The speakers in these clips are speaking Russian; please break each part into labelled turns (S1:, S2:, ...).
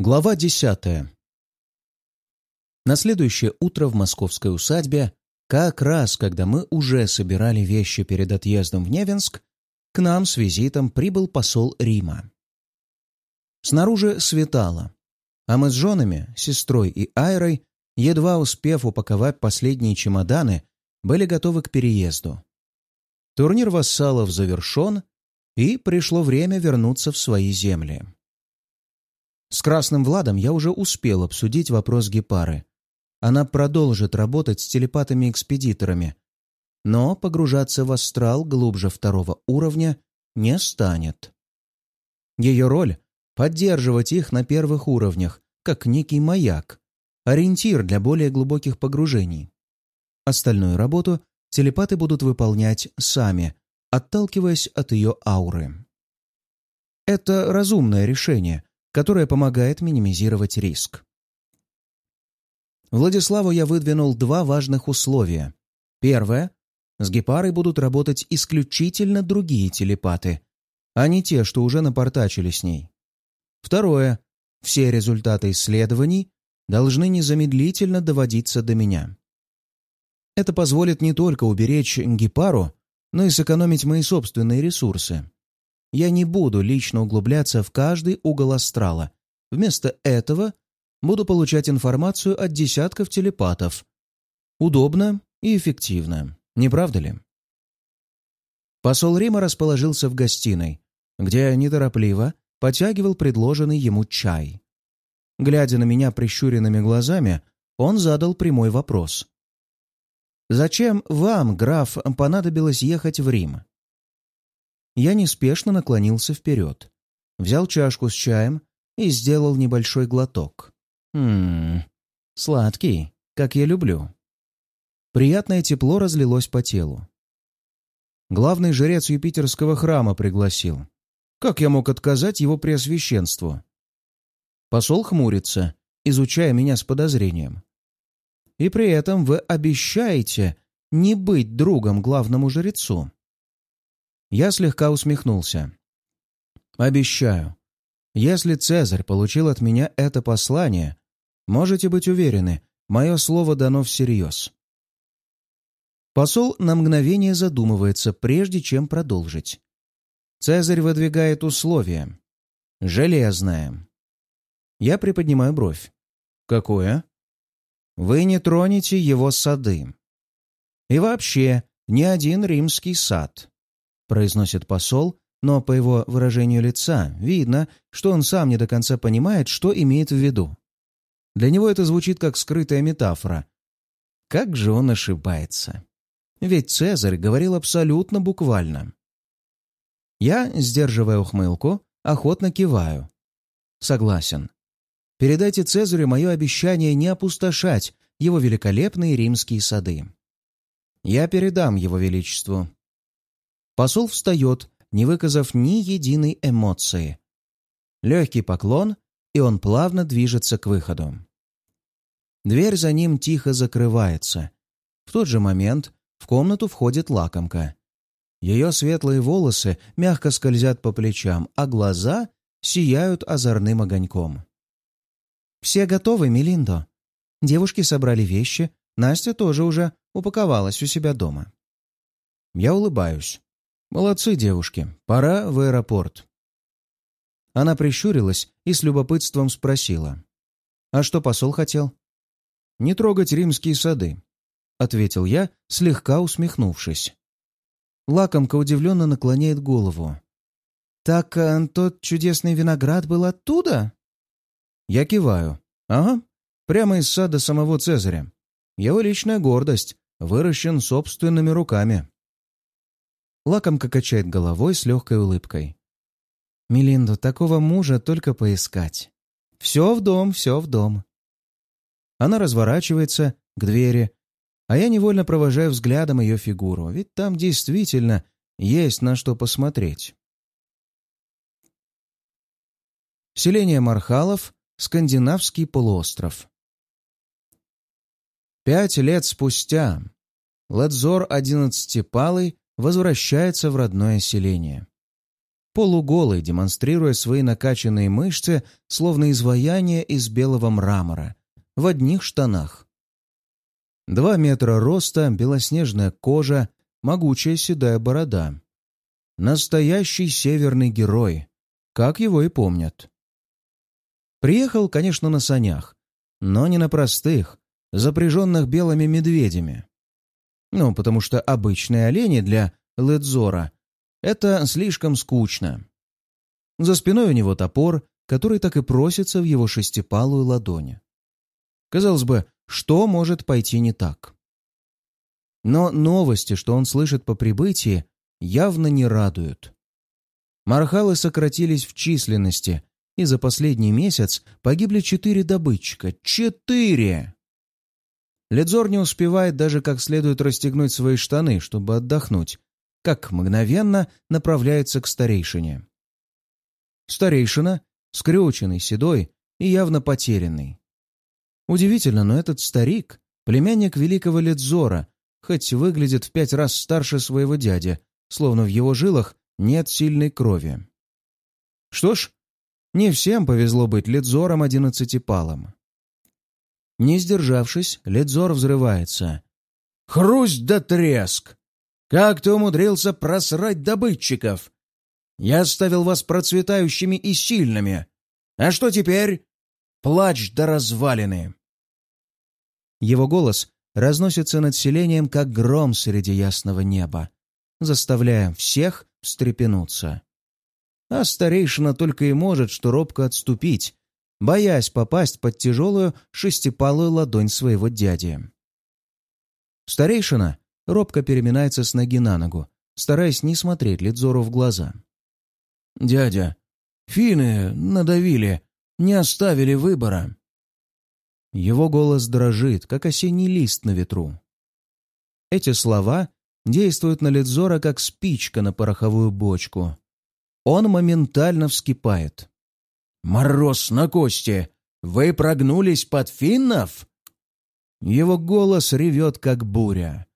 S1: Глава десятая. На следующее утро в московской усадьбе, как раз когда мы уже собирали вещи перед отъездом в Невинск, к нам с визитом прибыл посол Рима. Снаружи светало, а мы с женами, сестрой и Айрой, едва успев упаковать последние чемоданы, были готовы к переезду. Турнир вассалов завершен, и пришло время вернуться в свои земли. С Красным Владом я уже успел обсудить вопрос Гепары. Она продолжит работать с телепатами-экспедиторами, но погружаться в астрал глубже второго уровня не станет. Ее роль — поддерживать их на первых уровнях, как некий маяк, ориентир для более глубоких погружений. Остальную работу телепаты будут выполнять сами, отталкиваясь от ее ауры. Это разумное решение, которое помогает минимизировать риск. Владиславу я выдвинул два важных условия. Первое. С гепарой будут работать исключительно другие телепаты, а не те, что уже напортачили с ней. Второе. Все результаты исследований должны незамедлительно доводиться до меня. Это позволит не только уберечь гепару, но и сэкономить мои собственные ресурсы я не буду лично углубляться в каждый угол астрала. Вместо этого буду получать информацию от десятков телепатов. Удобно и эффективно, не правда ли? Посол Рима расположился в гостиной, где неторопливо потягивал предложенный ему чай. Глядя на меня прищуренными глазами, он задал прямой вопрос. «Зачем вам, граф, понадобилось ехать в Рим?» Я неспешно наклонился вперед, взял чашку с чаем и сделал небольшой глоток. Ммм, сладкий, как я люблю. Приятное тепло разлилось по телу. Главный жрец Юпитерского храма пригласил. Как я мог отказать его преосвященству? Посол хмурится, изучая меня с подозрением. И при этом вы обещаете не быть другом главному жрецу. Я слегка усмехнулся. «Обещаю. Если Цезарь получил от меня это послание, можете быть уверены, мое слово дано всерьез». Посол на мгновение задумывается, прежде чем продолжить. Цезарь выдвигает условие. Железное. Я приподнимаю бровь. Какое? Вы не тронете его сады. И вообще, ни один римский сад произносит посол, но по его выражению лица видно, что он сам не до конца понимает, что имеет в виду. Для него это звучит как скрытая метафора. Как же он ошибается. Ведь Цезарь говорил абсолютно буквально. Я, сдерживая ухмылку, охотно киваю. Согласен. Передайте Цезарю мое обещание не опустошать его великолепные римские сады. Я передам его величеству. Посол встает, не выказав ни единой эмоции. Легкий поклон, и он плавно движется к выходу. Дверь за ним тихо закрывается. В тот же момент в комнату входит лакомка. Ее светлые волосы мягко скользят по плечам, а глаза сияют озорным огоньком. «Все готовы, Мелиндо?» Девушки собрали вещи, Настя тоже уже упаковалась у себя дома. Я улыбаюсь. «Молодцы, девушки. Пора в аэропорт». Она прищурилась и с любопытством спросила. «А что посол хотел?» «Не трогать римские сады», — ответил я, слегка усмехнувшись. Лакомка удивленно наклоняет голову. «Так а, тот чудесный виноград был оттуда?» Я киваю. «Ага, прямо из сада самого Цезаря. Его личная гордость, выращен собственными руками». Лакомка качает головой с легкой улыбкой. «Мелинду, такого мужа только поискать. Все в дом, все в дом». Она разворачивается к двери, а я невольно провожаю взглядом ее фигуру, ведь там действительно есть на что посмотреть. Селение Мархалов, Скандинавский полуостров. Пять лет спустя Ладзор одиннадцатипалый возвращается в родное селение. полуголый, демонстрируя свои накачанные мышцы, словно изваяние из белого мрамора, в одних штанах. Два метра роста, белоснежная кожа, могучая седая борода. Настоящий северный герой, как его и помнят. Приехал, конечно, на санях, но не на простых, запряженных белыми медведями. Ну, потому что обычные олени для Ледзора — это слишком скучно. За спиной у него топор, который так и просится в его шестипалую ладонь. Казалось бы, что может пойти не так? Но новости, что он слышит по прибытии, явно не радуют. Мархалы сократились в численности, и за последний месяц погибли четыре добытчика. Четыре! Ледзор не успевает даже как следует расстегнуть свои штаны, чтобы отдохнуть, как мгновенно направляется к старейшине. Старейшина, скрюченный, седой и явно потерянный. Удивительно, но этот старик — племянник великого Ледзора, хоть выглядит в пять раз старше своего дяди, словно в его жилах нет сильной крови. Что ж, не всем повезло быть Ледзором одиннадцатипалом. Не сдержавшись, Ледзор взрывается. «Хрусть да треск! Как ты умудрился просрать добытчиков? Я оставил вас процветающими и сильными. А что теперь? Плач до развалины!» Его голос разносится над селением, как гром среди ясного неба, заставляя всех встрепенуться. А старейшина только и может что робко отступить, боясь попасть под тяжелую шестипалую ладонь своего дяди. Старейшина робко переминается с ноги на ногу, стараясь не смотреть Лидзору в глаза. «Дядя, финны надавили, не оставили выбора». Его голос дрожит, как осенний лист на ветру. Эти слова действуют на Лидзора, как спичка на пороховую бочку. Он моментально вскипает. «Мороз на кости! Вы прогнулись под финнов?» Его голос ревет, как буря.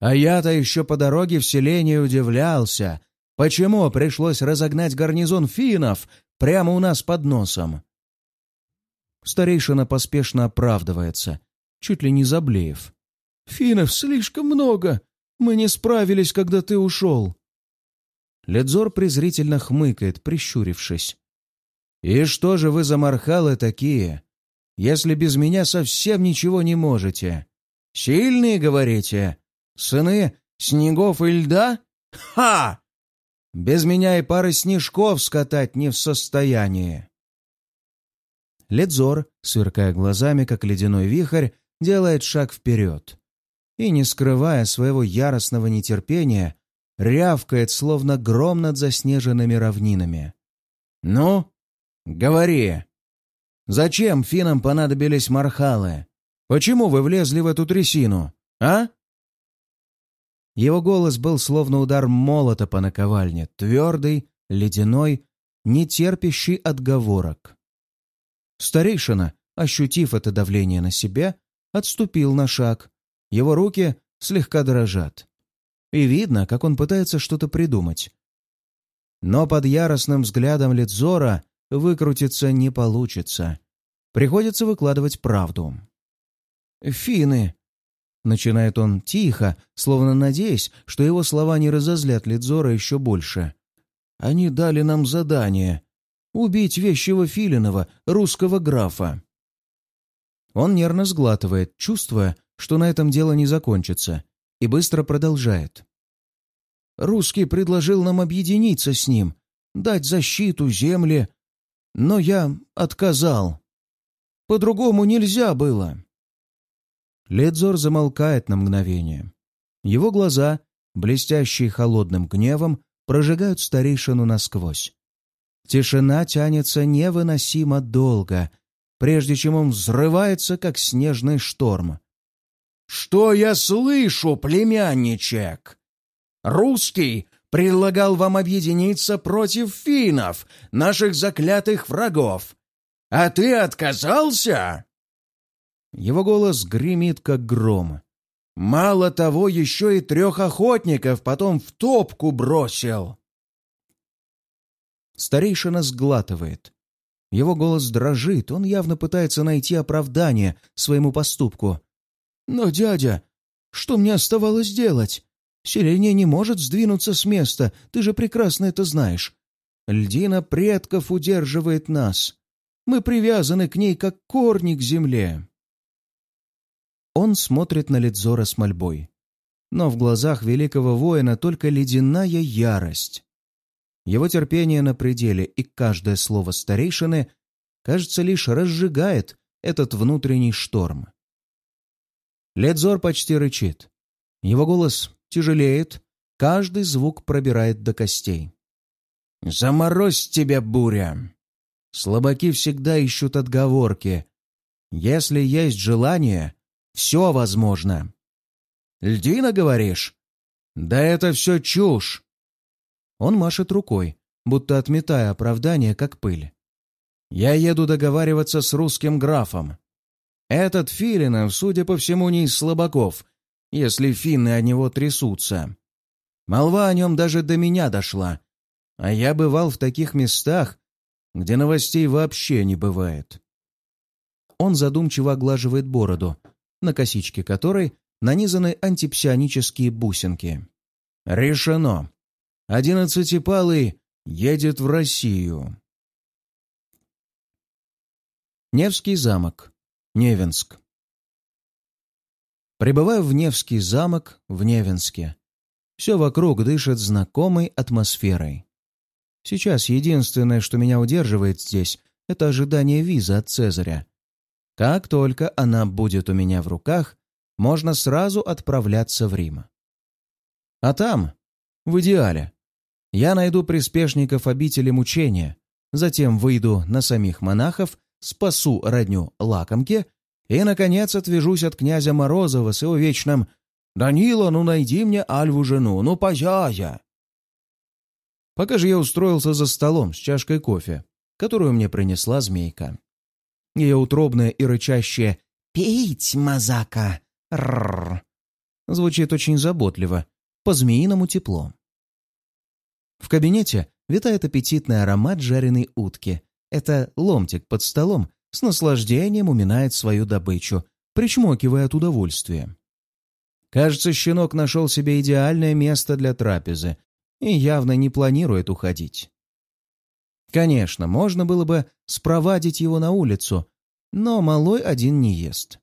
S1: А я-то еще по дороге в селение удивлялся, почему пришлось разогнать гарнизон финнов прямо у нас под носом. Старейшина поспешно оправдывается, чуть ли не заблеев. «Финнов слишком много! Мы не справились, когда ты ушел!» Ледзор презрительно хмыкает, прищурившись. «И что же вы за мархалы такие, если без меня совсем ничего не можете? Сильные, говорите? Сыны снегов и льда? Ха! Без меня и пары снежков скатать не в состоянии!» Ледзор, сверкая глазами, как ледяной вихрь, делает шаг вперед. И, не скрывая своего яростного нетерпения, рявкает, словно гром над заснеженными равнинами. «Ну, говори! Зачем финам понадобились мархалы? Почему вы влезли в эту трясину, а?» Его голос был словно удар молота по наковальне, твердый, ледяной, нетерпящий отговорок. Старейшина, ощутив это давление на себя, отступил на шаг. Его руки слегка дрожат. И видно, как он пытается что-то придумать. Но под яростным взглядом Лидзора выкрутиться не получится. Приходится выкладывать правду. «Финны!» — начинает он тихо, словно надеясь, что его слова не разозлят Лидзора еще больше. «Они дали нам задание Убить вещего Филинова, русского графа. Он нервно сглатывает, чувствуя, что на этом дело не закончится, и быстро продолжает. «Русский предложил нам объединиться с ним, дать защиту земле, но я отказал. По-другому нельзя было». Ледзор замолкает на мгновение. Его глаза, блестящие холодным гневом, прожигают старейшину насквозь. Тишина тянется невыносимо долго, прежде чем он взрывается, как снежный шторм. «Что я слышу, племянничек? Русский предлагал вам объединиться против финнов, наших заклятых врагов. А ты отказался?» Его голос гремит, как гром. «Мало того, еще и трех охотников потом в топку бросил!» Старейшина сглатывает. Его голос дрожит, он явно пытается найти оправдание своему поступку. «Но, дядя, что мне оставалось делать? Селение не может сдвинуться с места, ты же прекрасно это знаешь. Льдина предков удерживает нас. Мы привязаны к ней, как корни к земле». Он смотрит на Лидзора с мольбой. Но в глазах великого воина только ледяная ярость. Его терпение на пределе, и каждое слово старейшины, кажется, лишь разжигает этот внутренний шторм. Ледзор почти рычит. Его голос тяжелеет, каждый звук пробирает до костей. «Заморозь тебя, буря!» Слабаки всегда ищут отговорки. Если есть желание, все возможно. «Льдина, говоришь?» «Да это все чушь!» Он машет рукой, будто отметая оправдание, как пыль. «Я еду договариваться с русским графом. Этот Филинов, судя по всему, не из слабаков, если финны о него трясутся. Молва о нем даже до меня дошла, а я бывал в таких местах, где новостей вообще не бывает». Он задумчиво оглаживает бороду, на косичке которой нанизаны антипсионические бусинки. «Решено. Одиннадцатипалый едет в Россию». Невский замок. Невенск. Прибываю в Невский замок в Невенске. Все вокруг дышит знакомой атмосферой. Сейчас единственное, что меня удерживает здесь, это ожидание визы от Цезаря. Как только она будет у меня в руках, можно сразу отправляться в Рим. А там, в идеале, я найду приспешников обители мучения, затем выйду на самих монахов, спасу родню лакомки и, наконец, отвяжусь от князя Морозова с его вечным «Данила, ну найди мне Альву жену, ну позяя!» Пока же я устроился за столом с чашкой кофе, которую мне принесла змейка. Ее утробное и рычащее «Пить, мазака!» Рррр. Звучит очень заботливо, по-змеиному тепло. В кабинете витает аппетитный аромат жареной утки. Это ломтик под столом с наслаждением уминает свою добычу, причмокивая от удовольствия. Кажется, щенок нашел себе идеальное место для трапезы и явно не планирует уходить. Конечно, можно было бы спровадить его на улицу, но малой один не ест.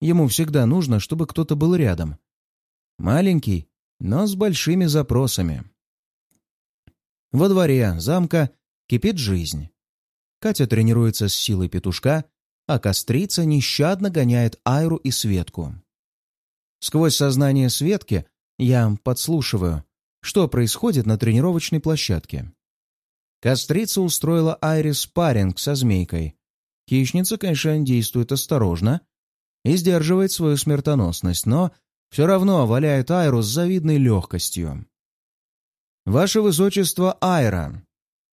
S1: Ему всегда нужно, чтобы кто-то был рядом. Маленький, но с большими запросами. Во дворе замка кипит жизнь. Катя тренируется с силой петушка, а кострица нещадно гоняет Айру и Светку. Сквозь сознание Светки я подслушиваю, что происходит на тренировочной площадке. Кострица устроила Айре спарринг со змейкой. Хищница, конечно, действует осторожно, и сдерживает свою смертоносность, но все равно валяет Айру с завидной легкостью. «Ваше Высочество Айра,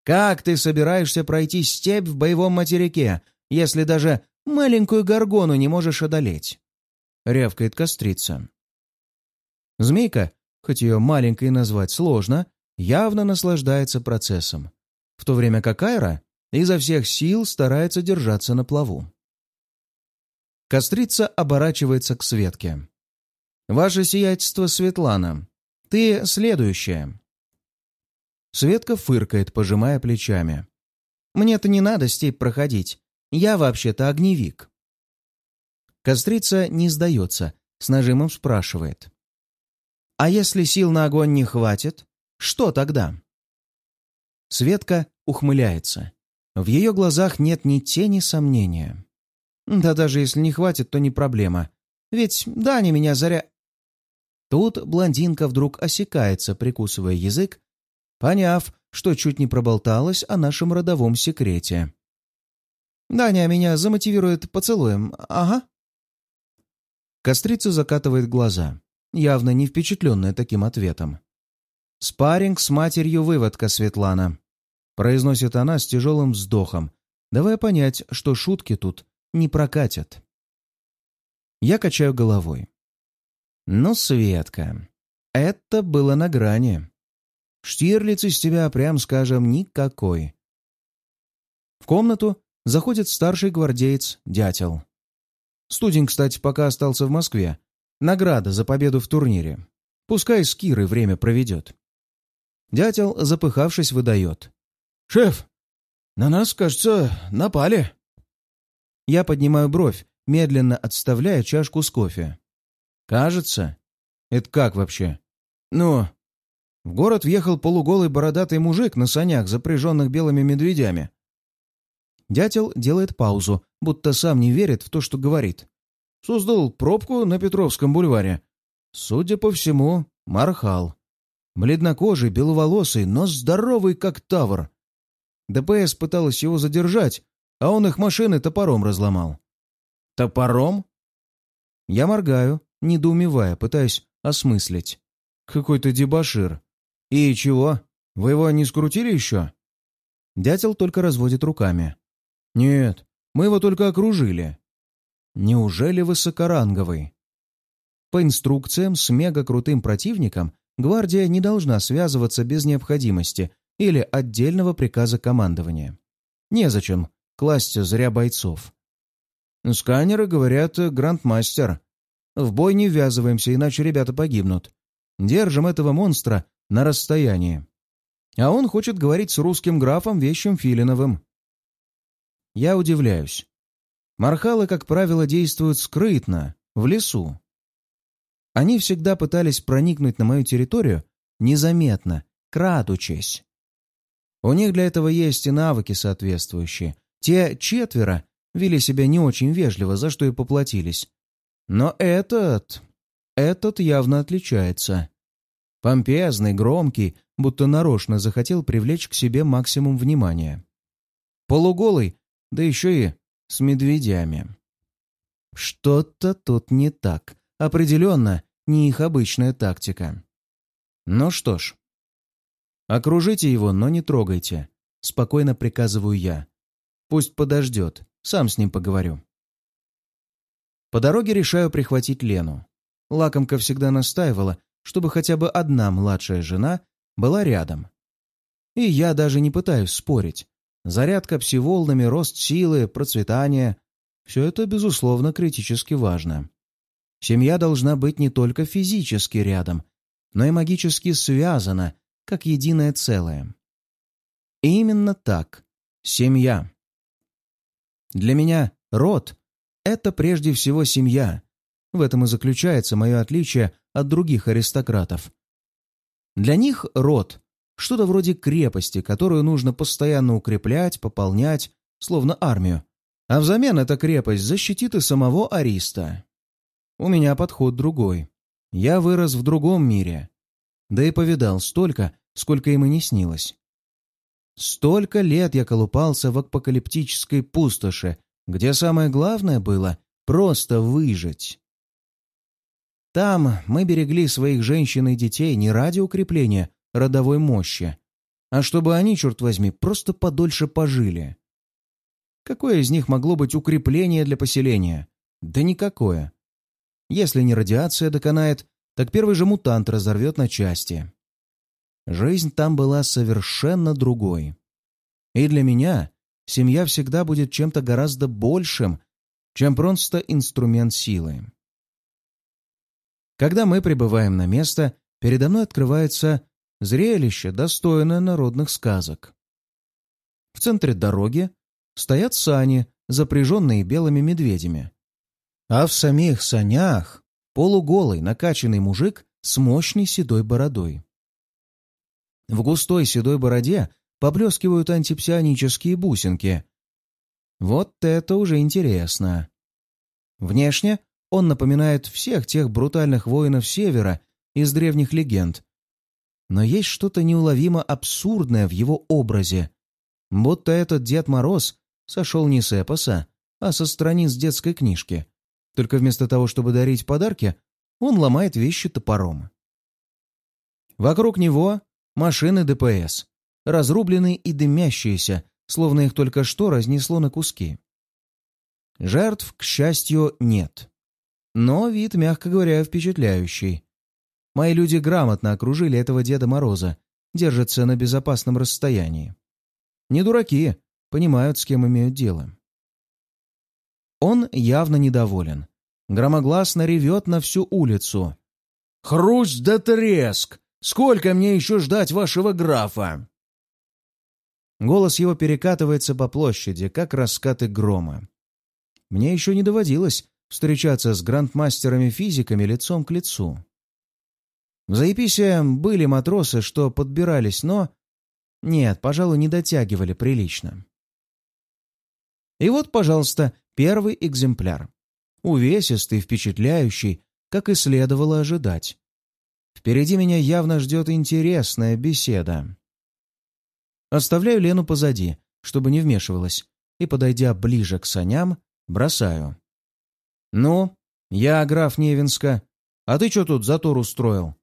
S1: как ты собираешься пройти степь в боевом материке, если даже маленькую горгону не можешь одолеть?» — рявкает кострица. Змейка, хоть ее маленькой назвать сложно, явно наслаждается процессом, в то время как Айра изо всех сил старается держаться на плаву. Кострица оборачивается к Светке. «Ваше сиятельство, Светлана, ты следующая». Светка фыркает, пожимая плечами. «Мне-то не надо степь проходить. Я вообще-то огневик». Кострица не сдается, с нажимом спрашивает. «А если сил на огонь не хватит, что тогда?» Светка ухмыляется. В ее глазах нет ни тени сомнения. Да даже если не хватит, то не проблема. Ведь да, меня заря... Тут блондинка вдруг осекается, прикусывая язык, поняв, что чуть не проболталась о нашем родовом секрете. «Даня меня замотивирует поцелуем, ага». Кострица закатывает глаза, явно не впечатленная таким ответом. «Спарринг с матерью выводка, Светлана», — произносит она с тяжелым вздохом, давая понять, что шутки тут не прокатят. Я качаю головой. Ну, Светка, это было на грани. Штирлиц из тебя, прям скажем, никакой. В комнату заходит старший гвардеец Дятел. Студень, кстати, пока остался в Москве. Награда за победу в турнире. Пускай с Кирой время проведет. Дятел, запыхавшись, выдает. «Шеф, на нас, кажется, напали». Я поднимаю бровь, медленно отставляя чашку с кофе. «Кажется? Это как вообще?» «Ну...» В город въехал полуголый бородатый мужик на санях, запряженных белыми медведями. Дятел делает паузу, будто сам не верит в то, что говорит. Создал пробку на Петровском бульваре. Судя по всему, Мархал. Бледнокожий, беловолосый, но здоровый, как тавр. ДПС пыталась его задержать, а он их машины топором разломал. Топором? Я моргаю, недоумевая, пытаясь осмыслить. Какой-то дебошир. И чего? Вы его не скрутили еще? Дятел только разводит руками. Нет, мы его только окружили. Неужели высокоранговый? По инструкциям с мега-крутым противником гвардия не должна связываться без необходимости или отдельного приказа командования. Незачем класть зря бойцов. Сканеры говорят «Грандмастер». В бой не ввязываемся, иначе ребята погибнут. Держим этого монстра на расстоянии. А он хочет говорить с русским графом Вещим Филиновым. Я удивляюсь. Мархалы, как правило, действуют скрытно, в лесу. Они всегда пытались проникнуть на мою территорию незаметно, крадучись. У них для этого есть и навыки соответствующие. Те четверо вели себя не очень вежливо, за что и поплатились. Но этот... этот явно отличается. Помпезный, громкий, будто нарочно захотел привлечь к себе максимум внимания. Полуголый да еще и с медведями. Что-то тут не так. Определенно, не их обычная тактика. Ну что ж. Окружите его, но не трогайте. Спокойно приказываю я. Пусть подождет, сам с ним поговорю. По дороге решаю прихватить Лену. Лакомка всегда настаивала, чтобы хотя бы одна младшая жена была рядом. И я даже не пытаюсь спорить. Зарядка псиволнами, рост силы, процветание — все это, безусловно, критически важно. Семья должна быть не только физически рядом, но и магически связана, как единое целое. И именно так. Семья. Для меня род — это прежде всего семья. В этом и заключается мое отличие от других аристократов. Для них род что-то вроде крепости, которую нужно постоянно укреплять, пополнять, словно армию. А взамен эта крепость защитит и самого Ариста. У меня подход другой. Я вырос в другом мире. Да и повидал столько, сколько им и не снилось. Столько лет я колупался в апокалиптической пустоши, где самое главное было просто выжить. Там мы берегли своих женщин и детей не ради укрепления родовой мощи, а чтобы они, черт возьми, просто подольше пожили. Какое из них могло быть укрепление для поселения? Да никакое. Если не радиация доконает, так первый же мутант разорвет на части. Жизнь там была совершенно другой. И для меня семья всегда будет чем-то гораздо большим, чем просто инструмент силы. Когда мы прибываем на место, передо мной открывается Зрелище, достойное народных сказок. В центре дороги стоят сани, запряженные белыми медведями. А в самих санях полуголый накачанный мужик с мощной седой бородой. В густой седой бороде поблескивают антипсионические бусинки. Вот это уже интересно. Внешне он напоминает всех тех брутальных воинов Севера из древних легенд, но есть что-то неуловимо абсурдное в его образе. Будто этот Дед Мороз сошел не с эпоса, а со страниц детской книжки. Только вместо того, чтобы дарить подарки, он ломает вещи топором. Вокруг него машины ДПС, разрубленные и дымящиеся, словно их только что разнесло на куски. Жертв, к счастью, нет. Но вид, мягко говоря, впечатляющий. Мои люди грамотно окружили этого Деда Мороза, держатся на безопасном расстоянии. Не дураки, понимают, с кем имеют дело. Он явно недоволен. Громогласно ревет на всю улицу. «Хрусть да треск! Сколько мне еще ждать вашего графа?» Голос его перекатывается по площади, как раскаты грома. Мне еще не доводилось встречаться с грандмастерами-физиками лицом к лицу. В Заеписе были матросы, что подбирались, но... Нет, пожалуй, не дотягивали прилично. И вот, пожалуйста, первый экземпляр. Увесистый, впечатляющий, как и следовало ожидать. Впереди меня явно ждет интересная беседа. Оставляю Лену позади, чтобы не вмешивалась, и, подойдя ближе к саням, бросаю. «Ну, я граф Невинска. А ты что тут затор устроил?»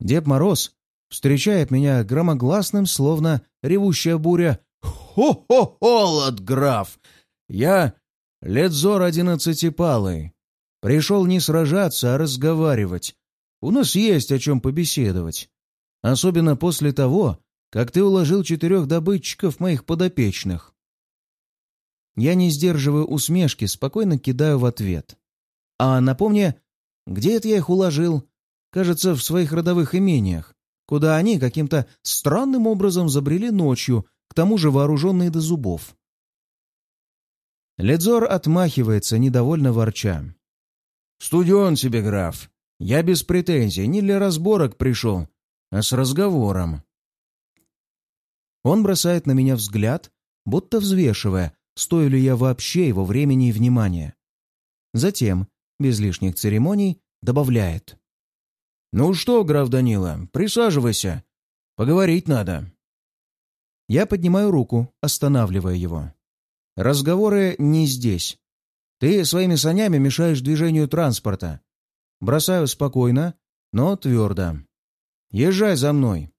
S1: Дед Мороз встречает меня громогласным, словно ревущая буря. «Хо-хо, холод, граф! Я Ледзор одиннадцатипалый. Пришел не сражаться, а разговаривать. У нас есть о чем побеседовать. Особенно после того, как ты уложил четырех добытчиков моих подопечных. Я не сдерживаю усмешки, спокойно кидаю в ответ. А напомни, где это я их уложил? Кажется, в своих родовых имениях, куда они каким-то странным образом забрели ночью, к тому же вооруженные до зубов. Ледзор отмахивается, недовольно ворча. «Студион себе, граф. Я без претензий, не для разборок пришел, а с разговором». Он бросает на меня взгляд, будто взвешивая, стою ли я вообще его времени и внимания. Затем, без лишних церемоний, добавляет. «Ну что, граф Данила, присаживайся. Поговорить надо». Я поднимаю руку, останавливая его. «Разговоры не здесь. Ты своими санями мешаешь движению транспорта. Бросаю спокойно, но твердо. Езжай за мной».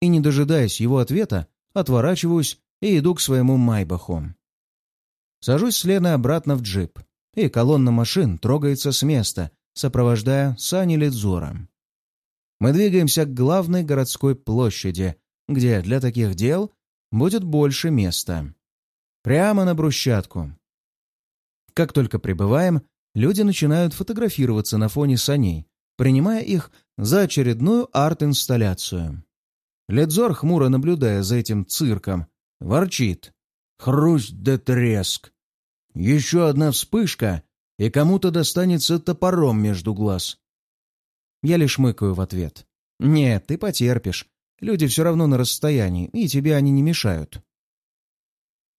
S1: И, не дожидаясь его ответа, отворачиваюсь и иду к своему Майбаху. Сажусь с Леной обратно в джип, и колонна машин трогается с места, сопровождая Сани Лидзора. Мы двигаемся к главной городской площади, где для таких дел будет больше места. Прямо на брусчатку. Как только прибываем, люди начинают фотографироваться на фоне саней, принимая их за очередную арт-инсталляцию. Ледзор, хмуро наблюдая за этим цирком, ворчит. Хрусть да треск. Еще одна вспышка, и кому-то достанется топором между глаз. Я лишь мыкаю в ответ. «Нет, ты потерпишь. Люди все равно на расстоянии, и тебе они не мешают».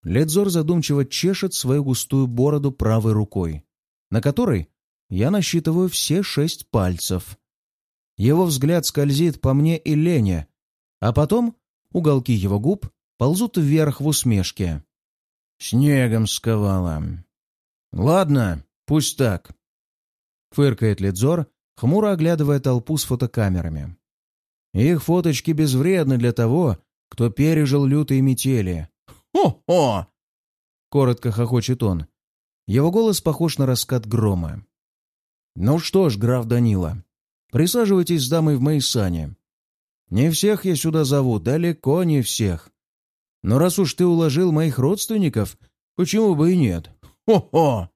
S1: Ледзор задумчиво чешет свою густую бороду правой рукой, на которой я насчитываю все шесть пальцев. Его взгляд скользит по мне и Лене, а потом уголки его губ ползут вверх в усмешке. «Снегом сковала. Ладно, пусть так», — фыркает Лидзор, хмуро оглядывая толпу с фотокамерами. «Их фоточки безвредны для того, кто пережил лютые метели». «Хо-хо!» — коротко хохочет он. Его голос похож на раскат грома. «Ну что ж, граф Данила, присаживайтесь с дамой в моей сане. Не всех я сюда зову, далеко не всех. Но раз уж ты уложил моих родственников, почему бы и нет? Хо-хо!»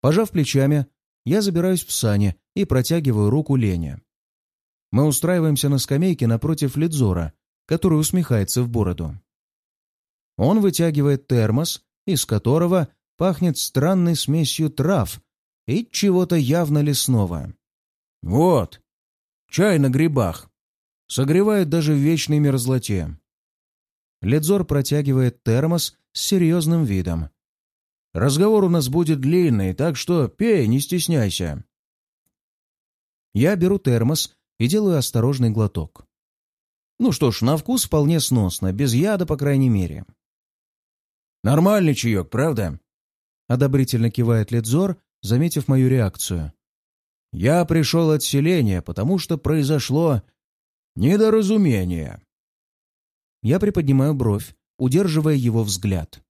S1: Пожав плечами, я забираюсь в сани и протягиваю руку Лене. Мы устраиваемся на скамейке напротив Лидзора, который усмехается в бороду. Он вытягивает термос, из которого пахнет странной смесью трав и чего-то явно лесного. «Вот, чай на грибах согревает даже в вечной мерзлоте. Ледзор протягивает термос с серьезным видом. «Разговор у нас будет длинный, так что пей, не стесняйся». Я беру термос и делаю осторожный глоток. Ну что ж, на вкус вполне сносно, без яда, по крайней мере. «Нормальный чаек, правда?» Одобрительно кивает Ледзор, заметив мою реакцию. «Я пришел от селения, потому что произошло «Недоразумение!» Я приподнимаю бровь, удерживая его взгляд.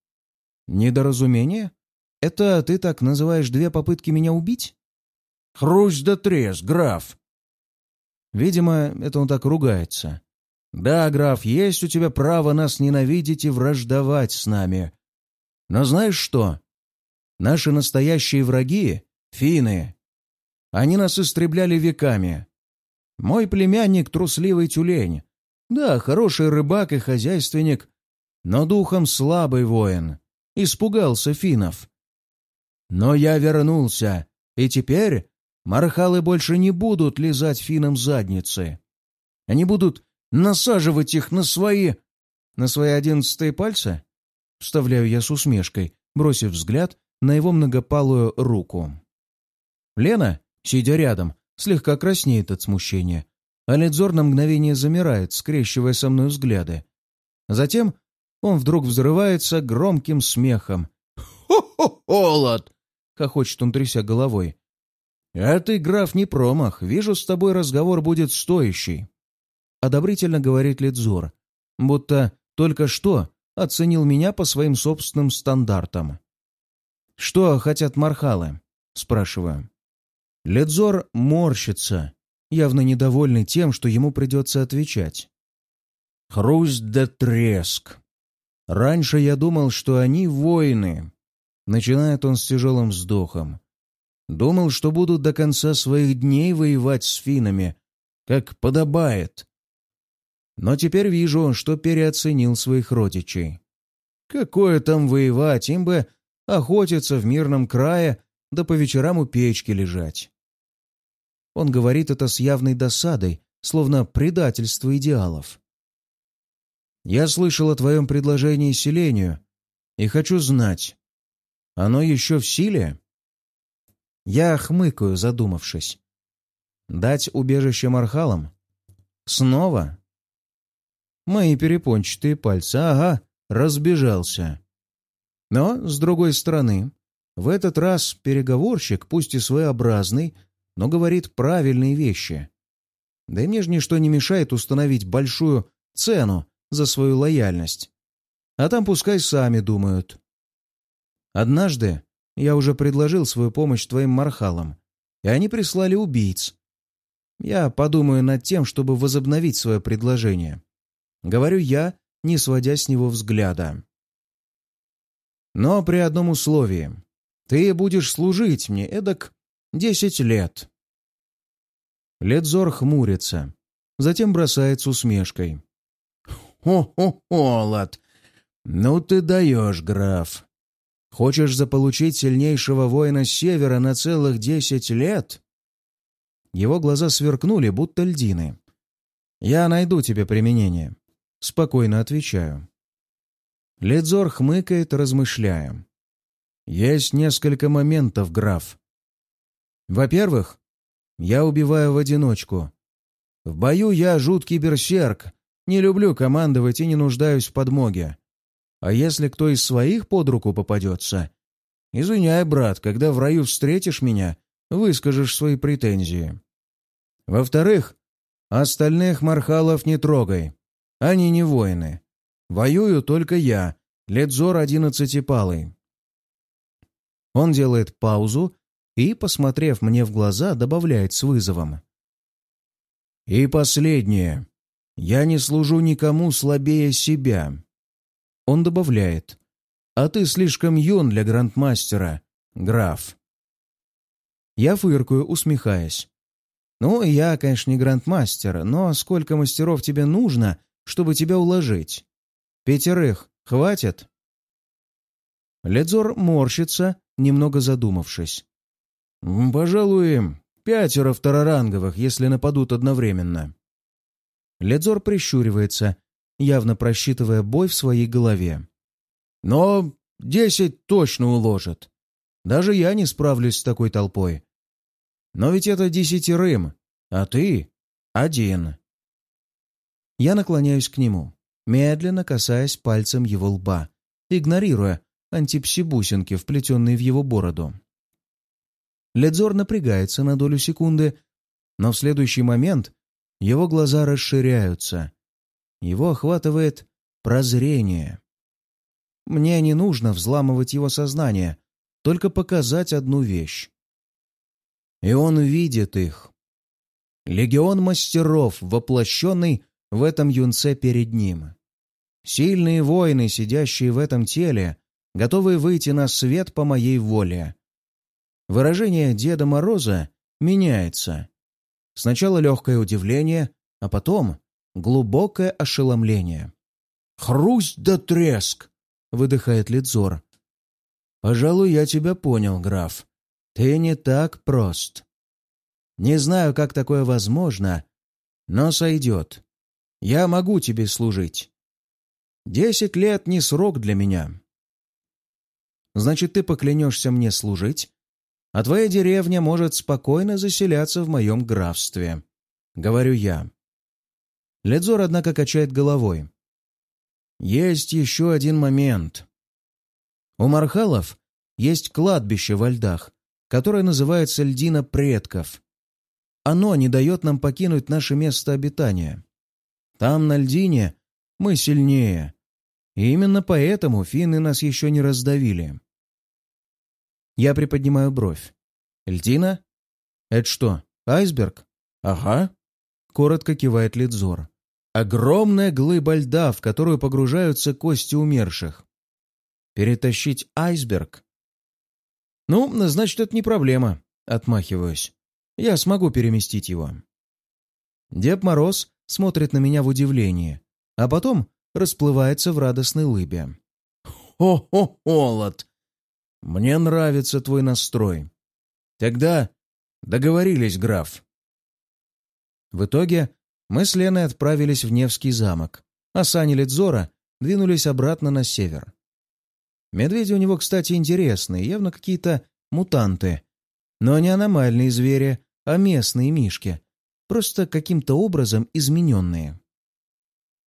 S1: «Недоразумение? Это ты так называешь две попытки меня убить?» «Хрусть да трес, граф!» Видимо, это он так ругается. «Да, граф, есть у тебя право нас ненавидеть и враждовать с нами. Но знаешь что? Наши настоящие враги — финны. Они нас истребляли веками. Мой племянник — трусливый тюлень. Да, хороший рыбак и хозяйственник, но духом слабый воин. Испугался финнов. Но я вернулся, и теперь мархалы больше не будут лизать финам задницы. Они будут насаживать их на свои... На свои одиннадцатые пальцы? Вставляю я с усмешкой, бросив взгляд на его многопалую руку. Лена, сидя рядом, слегка краснеет от смущения, а Ледзор на мгновение замирает, скрещивая со мной взгляды. Затем он вдруг взрывается громким смехом. «Хо-хо, холод!» — хохочет он, тряся головой. «А ты, граф, не промах. Вижу, с тобой разговор будет стоящий». Одобрительно говорит Ледзор, будто только что оценил меня по своим собственным стандартам. «Что хотят мархалы?» — спрашиваю. Ледзор морщится, явно недовольный тем, что ему придется отвечать. Хруст да треск. Раньше я думал, что они воины. Начинает он с тяжелым вздохом. Думал, что буду до конца своих дней воевать с финами, как подобает. Но теперь вижу, что переоценил своих родичей. Какое там воевать, им бы охотиться в мирном крае, да по вечерам у печки лежать. Он говорит это с явной досадой, словно предательство идеалов. «Я слышал о твоем предложении селению и хочу знать, оно еще в силе?» Я хмыкаю, задумавшись. «Дать убежище мархалам? Снова?» Мои перепончатые пальцы, ага, разбежался. Но, с другой стороны, в этот раз переговорщик, пусть и своеобразный, но говорит правильные вещи. Да и мне же ничто не мешает установить большую цену за свою лояльность. А там пускай сами думают. Однажды я уже предложил свою помощь твоим мархалам, и они прислали убийц. Я подумаю над тем, чтобы возобновить свое предложение. Говорю я, не сводя с него взгляда. Но при одном условии. Ты будешь служить мне эдак Десять лет. Ледзор хмурится, затем бросает с усмешкой. «Хо-хо, холод! Ну ты даешь, граф! Хочешь заполучить сильнейшего воина севера на целых десять лет?» Его глаза сверкнули, будто льдины. «Я найду тебе применение», — спокойно отвечаю. Ледзор хмыкает, размышляя. «Есть несколько моментов, граф, во-первых, я убиваю в одиночку. В бою я жуткий берсерк, не люблю командовать и не нуждаюсь в подмоге. А если кто из своих под руку попадется, извиняй, брат, когда в раю встретишь меня, выскажешь свои претензии. Во-вторых, остальных мархалов не трогай. Они не воины. Воюю только я, Ледзор одиннадцатипалый. Он делает паузу и, посмотрев мне в глаза, добавляет с вызовом. «И последнее. Я не служу никому слабее себя». Он добавляет. «А ты слишком юн для грандмастера, граф». Я фыркаю, усмехаясь. «Ну, я, конечно, не грандмастер, но сколько мастеров тебе нужно, чтобы тебя уложить? Пятерых хватит?» Ледзор морщится, немного задумавшись. «Пожалуй, пятеро второранговых, если нападут одновременно». Ледзор прищуривается, явно просчитывая бой в своей голове. «Но десять точно уложат. Даже я не справлюсь с такой толпой. Но ведь это десятерым, а ты — один». Я наклоняюсь к нему, медленно касаясь пальцем его лба, игнорируя антипсибусинки, вплетенные в его бороду. Ледзор напрягается на долю секунды, но в следующий момент его глаза расширяются. Его охватывает прозрение. Мне не нужно взламывать его сознание, только показать одну вещь. И он видит их. Легион мастеров, воплощенный в этом юнце перед ним. Сильные воины, сидящие в этом теле, готовые выйти на свет по моей воле. Выражение Деда Мороза меняется. Сначала легкое удивление, а потом глубокое ошеломление. «Хрусть да треск!» — выдыхает Лидзор. «Пожалуй, я тебя понял, граф. Ты не так прост. Не знаю, как такое возможно, но сойдет. Я могу тебе служить. Десять лет не срок для меня. Значит, ты поклянешься мне служить, а твоя деревня может спокойно заселяться в моем графстве. Говорю я. Ледзор, однако, качает головой. Есть еще один момент. У Мархалов есть кладбище во льдах, которое называется Льдина предков. Оно не дает нам покинуть наше место обитания. Там, на льдине, мы сильнее. И именно поэтому финны нас еще не раздавили. Я приподнимаю бровь. Льдина? Это что, айсберг? Ага. Коротко кивает Лидзор. Огромная глыба льда, в которую погружаются кости умерших. Перетащить айсберг? Ну, значит, это не проблема. Отмахиваюсь. Я смогу переместить его. Дед Мороз смотрит на меня в удивлении, а потом расплывается в радостной лыбе. «Хо-хо, холод! Мне нравится твой настрой. Тогда договорились, граф». В итоге мы с Леной отправились в Невский замок, а сани Ледзора двинулись обратно на север. Медведи у него, кстати, интересные, явно какие-то мутанты. Но не аномальные звери, а местные мишки, просто каким-то образом измененные.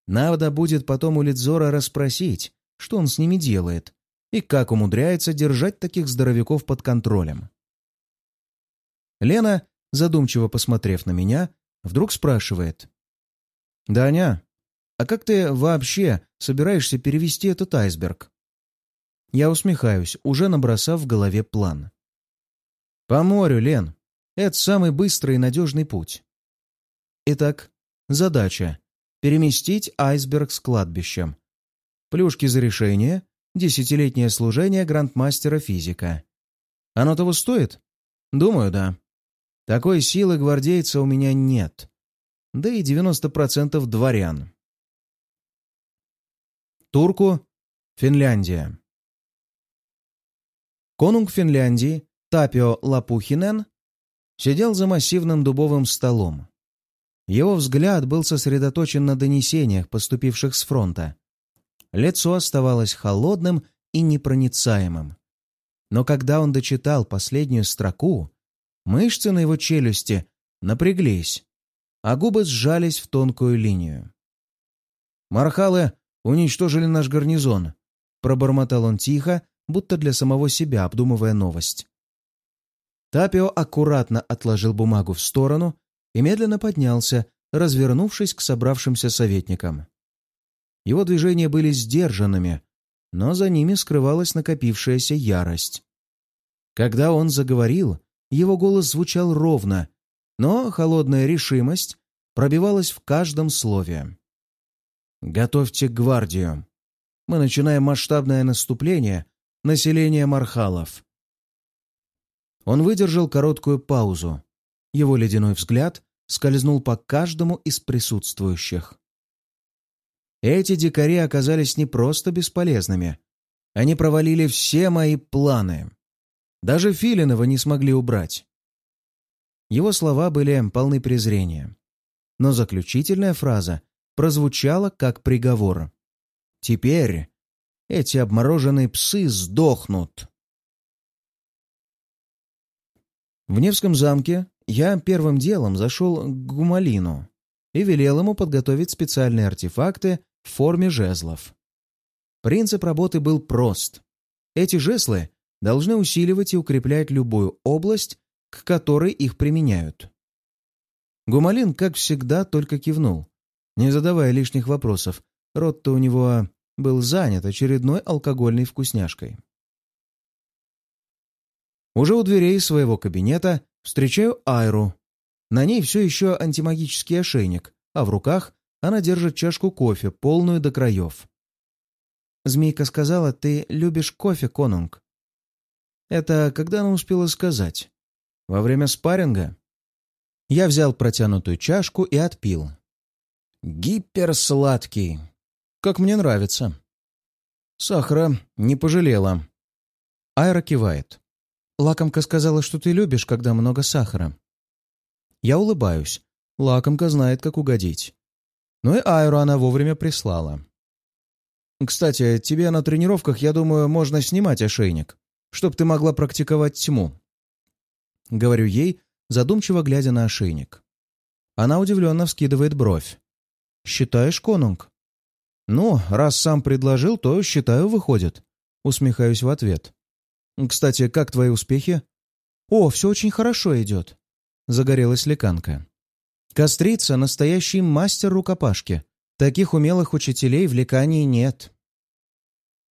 S1: Надо будет потом у Лидзора расспросить, что он с ними делает и как умудряется держать таких здоровяков под контролем. Лена, задумчиво посмотрев на меня, вдруг спрашивает. «Даня, а как ты вообще собираешься перевести этот айсберг?» Я усмехаюсь, уже набросав в голове план. «По морю, Лен. Это самый быстрый и надежный путь. Итак, задача — переместить айсберг с кладбищем. Плюшки за решение — десятилетнее служение грандмастера физика. Оно того стоит? Думаю, да. Такой силы гвардейца у меня нет. Да и 90% дворян. Турку, Финляндия. Конунг Финляндии Тапио Лапухинен сидел за массивным дубовым столом. Его взгляд был сосредоточен на донесениях, поступивших с фронта. Лицо оставалось холодным и непроницаемым. Но когда он дочитал последнюю строку, мышцы на его челюсти напряглись, а губы сжались в тонкую линию. «Мархалы уничтожили наш гарнизон», — пробормотал он тихо, будто для самого себя, обдумывая новость. Тапио аккуратно отложил бумагу в сторону и медленно поднялся, развернувшись к собравшимся советникам. Его движения были сдержанными, но за ними скрывалась накопившаяся ярость. Когда он заговорил, его голос звучал ровно, но холодная решимость пробивалась в каждом слове. «Готовьте гвардию. Мы начинаем масштабное наступление населения Мархалов». Он выдержал короткую паузу, его ледяной взгляд скользнул по каждому из присутствующих. Эти дикари оказались не просто бесполезными. Они провалили все мои планы. Даже Филинова не смогли убрать. Его слова были полны презрения. Но заключительная фраза прозвучала как приговор. «Теперь эти обмороженные псы сдохнут». В Невском замке я первым делом зашел к Гумалину и велел ему подготовить специальные артефакты в форме жезлов. Принцип работы был прост. Эти жезлы должны усиливать и укреплять любую область, к которой их применяют. Гумалин, как всегда, только кивнул, не задавая лишних вопросов. Рот-то у него был занят очередной алкогольной вкусняшкой. Уже у дверей своего кабинета встречаю Айру. На ней все еще антимагический ошейник, а в руках она держит чашку кофе, полную до краев. «Змейка сказала, ты любишь кофе, конунг». «Это когда она успела сказать? Во время спарринга?» Я взял протянутую чашку и отпил. Гиперсладкий. Как мне нравится. Сахара не пожалела. Айра кивает. Лакомка сказала, что ты любишь, когда много сахара. Я улыбаюсь. Лакомка знает, как угодить. Ну и Айру она вовремя прислала. Кстати, тебе на тренировках, я думаю, можно снимать ошейник, чтоб ты могла практиковать тьму. Говорю ей, задумчиво глядя на ошейник. Она удивленно вскидывает бровь. «Считаешь, конунг?» «Ну, раз сам предложил, то считаю, выходит». Усмехаюсь в ответ. «Кстати, как твои успехи?» «О, все очень хорошо идет», — загорелась леканка. «Кострица — настоящий мастер рукопашки. Таких умелых учителей в лекании нет».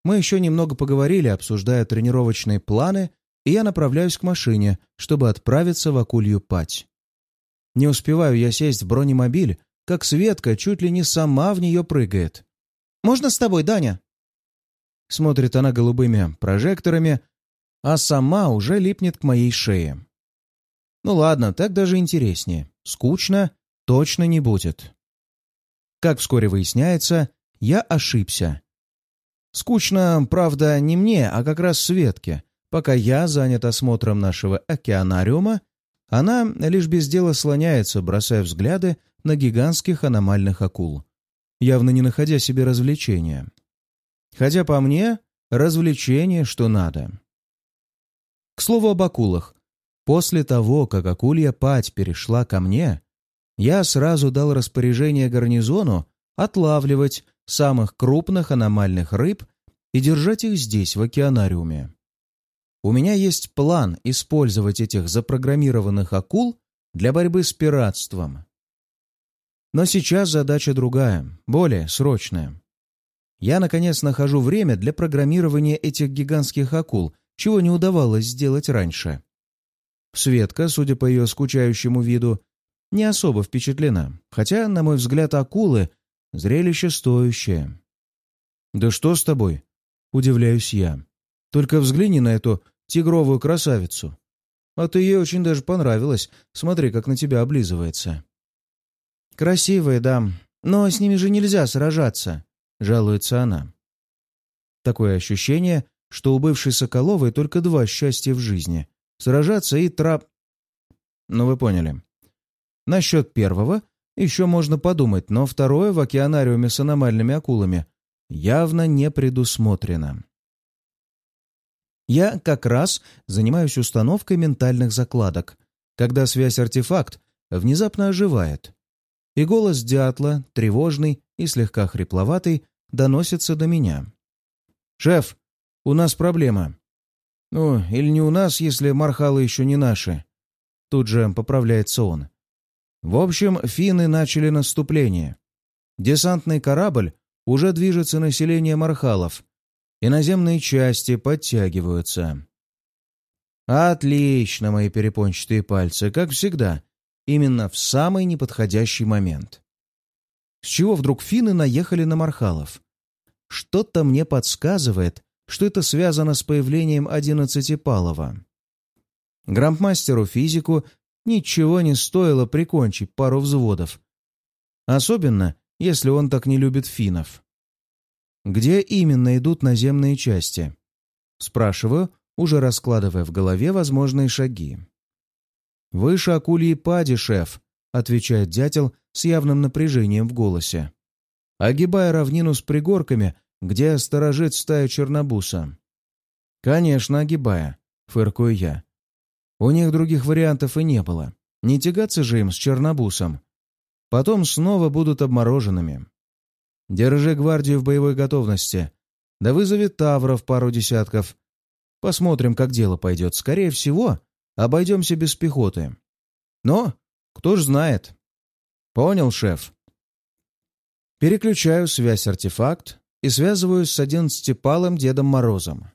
S1: Мы еще немного поговорили, обсуждая тренировочные планы, и я направляюсь к машине, чтобы отправиться в Акулью Пать. Не успеваю я сесть в бронемобиль, как Светка чуть ли не сама в нее прыгает. «Можно с тобой, Даня?» Смотрит она голубыми прожекторами, а сама уже липнет к моей шее. Ну ладно, так даже интереснее. Скучно точно не будет. Как вскоре выясняется, я ошибся. Скучно, правда, не мне, а как раз Светке. Пока я занят осмотром нашего океанариума, она лишь без дела слоняется, бросая взгляды на гигантских аномальных акул, явно не находя себе развлечения. Хотя по мне, развлечение что надо. К слову об акулах. После того, как акулья пать перешла ко мне, я сразу дал распоряжение гарнизону отлавливать самых крупных аномальных рыб и держать их здесь, в океанариуме. У меня есть план использовать этих запрограммированных акул для борьбы с пиратством. Но сейчас задача другая, более срочная. Я, наконец, нахожу время для программирования этих гигантских акул, чего не удавалось сделать раньше. Светка, судя по ее скучающему виду, не особо впечатлена, хотя, на мой взгляд, акулы — зрелище стоящее. «Да что с тобой?» — удивляюсь я. «Только взгляни на эту тигровую красавицу. А ты ей очень даже понравилась. Смотри, как на тебя облизывается». «Красивые, да, но с ними же нельзя сражаться», — жалуется она. Такое ощущение, что у бывшей Соколовой только два счастья в жизни — сражаться и трап... Ну, вы поняли. Насчет первого еще можно подумать, но второе в океанариуме с аномальными акулами явно не предусмотрено. Я как раз занимаюсь установкой ментальных закладок, когда связь-артефакт внезапно оживает и голос дятла, тревожный и слегка хрипловатый, доносится до меня. «Шеф, у нас проблема». «Ну, или не у нас, если мархалы еще не наши». Тут же поправляется он. В общем, финны начали наступление. Десантный корабль уже движется население мархалов, и наземные части подтягиваются. «Отлично, мои перепончатые пальцы, как всегда именно в самый неподходящий момент. С чего вдруг финны наехали на Мархалов? Что-то мне подсказывает, что это связано с появлением одиннадцатипалова. Граммастеру физику ничего не стоило прикончить пару взводов. Особенно, если он так не любит финнов. Где именно идут наземные части? Спрашиваю, уже раскладывая в голове возможные шаги. «Выше акульи пади, шеф», — отвечает дятел с явным напряжением в голосе. Огибая равнину с пригорками, где сторожит стая чернобуса. «Конечно, огибая», — фыркую я. У них других вариантов и не было. Не тягаться же им с чернобусом. Потом снова будут обмороженными. Держи гвардию в боевой готовности. Да вызови тавров пару десятков. Посмотрим, как дело пойдет. Скорее всего, Обойдемся без пехоты. Но кто ж знает. Понял, шеф. Переключаю связь-артефакт и связываюсь с одиннадцатипалым Дедом Морозом.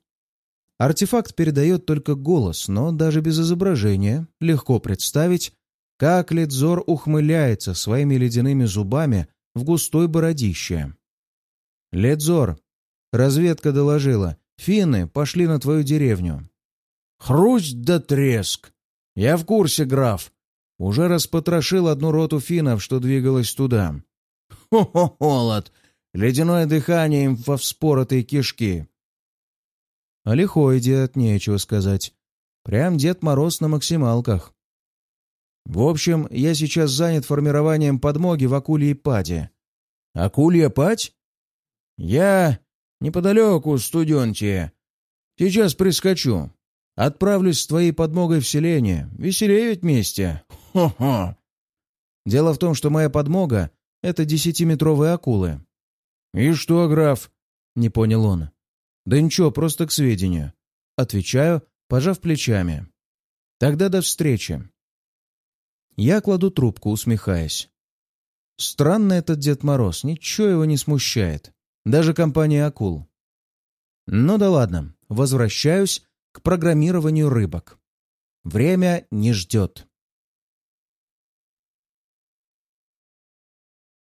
S1: Артефакт передает только голос, но даже без изображения легко представить, как Ледзор ухмыляется своими ледяными зубами в густой бородище. «Ледзор, разведка доложила, финны пошли на твою деревню». «Хрусть да треск! Я в курсе, граф. Уже распотрошил одну роту финнов, что двигалась туда. Хо-хо, холод! Ледяное дыхание им во вспоротые кишки. А лихой дед, нечего сказать. Прям Дед Мороз на максималках. В общем, я сейчас занят формированием подмоги в Акульей Паде. Акулья Падь? Я неподалеку, студенте. Сейчас прискочу. Отправлюсь с твоей подмогой в селение. Веселее ведь вместе. Хо-хо. Дело в том, что моя подмога — это десятиметровые акулы. И что, граф? Не понял он. Да ничего, просто к сведению. Отвечаю, пожав плечами. Тогда до встречи. Я кладу трубку, усмехаясь. Странно этот Дед Мороз, ничего его не смущает. Даже компания акул. Ну да ладно, возвращаюсь к программированию рыбок. Время не ждет.